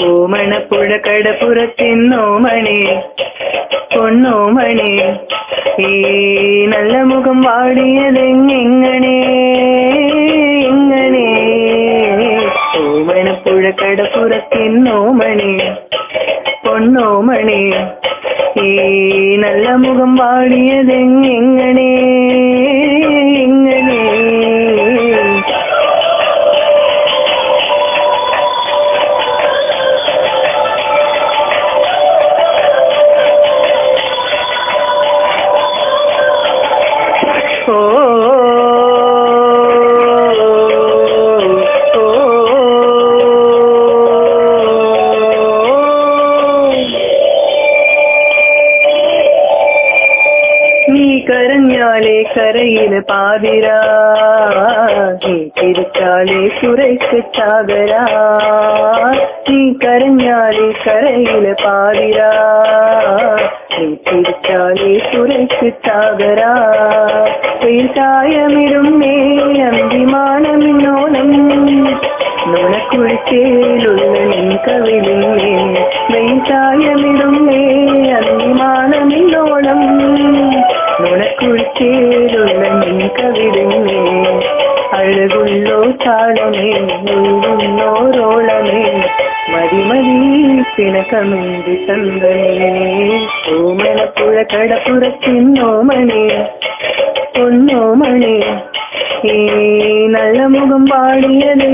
ഓമണപ്പുഴ കടപ്പുറത്തിന്നോമണി പൊന്നോമണി ഈ നല്ല മുഖം വാടിയതെങ്ങനെ എങ്ങനെ ഓമണപ്പുഴ കടപ്പുറത്തിന്നോമണി പൊന്നോമണി ഈ നല്ല മുഖം വാടിയതെങ്ങനെ കരഞ്ഞാലേ കരയിൽ പാതിരാ. നീ തിരിച്ചാലേ സുരയ്ക്ക് ചാകരാ. നീ കരഞ്ഞാലേ കരയിൽ പാതിരാ. നീ തിരിച്ചാലേ സുരയ്ക്ക് ചാകരാ ചായമിടും മേ അന്തിമാനമിന്നോളം നുണക്കുഴിച്ചേലുള്ള നിൻ കവിളില്ലേ വെയിച്ചായമിടും മേ അന്തിമാനമിന്നോളം നുണക്കുഴിച്ചേലുള്ള നിൻ കവിളില്ലേ അഴകുള്ളോ താളമേ ഒഴുകുന്നോരോളമേ മതിമതി പിണക്കമിന്തി ചന്ദനേ. ഓമനപ്പുഴ കടപ്പുറത്തിന്നോമണേ പൊന്നോമണേ. ഈ നല്ല മുഖം പാടിയത്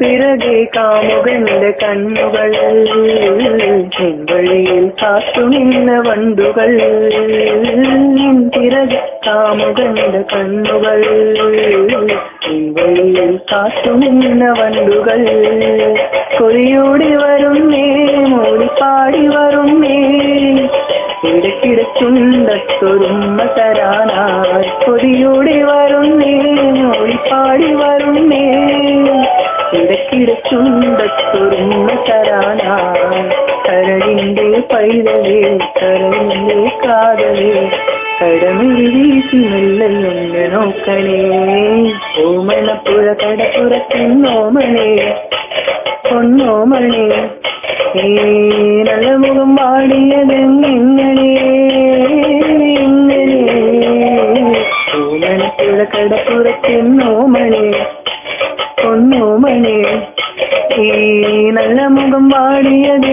പിറകെ കാമുകന്റെ കണ്ണുകൾ വഴിയിൽ കാത്തുനിന്ന വണ്ടുകൾ നിൻ പിറകെ കാമുകന്റെ കണ്ണുകൾ വഴിയിൽ കാത്തുനിന്ന വണ്ടുകൾ. കൊടിയോടി വരുന്നേ മൂടിപ്പാടി വരുന്നേ ഇടയ്ക്കിടച്ചുണ്ടത്തൊരുമ്മ തരാനാർ. കൊതിയോടി വരുന്നേ തരാനായി കരളിന്റെ പൈതലേ കരളിന്റെ കാതലേ കടമിൽ വീശി മെല്ലൊന്ന് നോക്കണേ. ഓമനപ്പുഴ കടപ്പുറത്തിന്നോമണേ പൊന്നോമണേ ഈ നല്ല മുഖം പാടിയതെങ്ങനെ? എങ്ങനെ ഓമനപ്പുഴ കടപ്പുറത്തിന്നോമണേ പൊന്നോമണേ ഈ നല്ല മുഖം വാടിയതെങ്ങനെ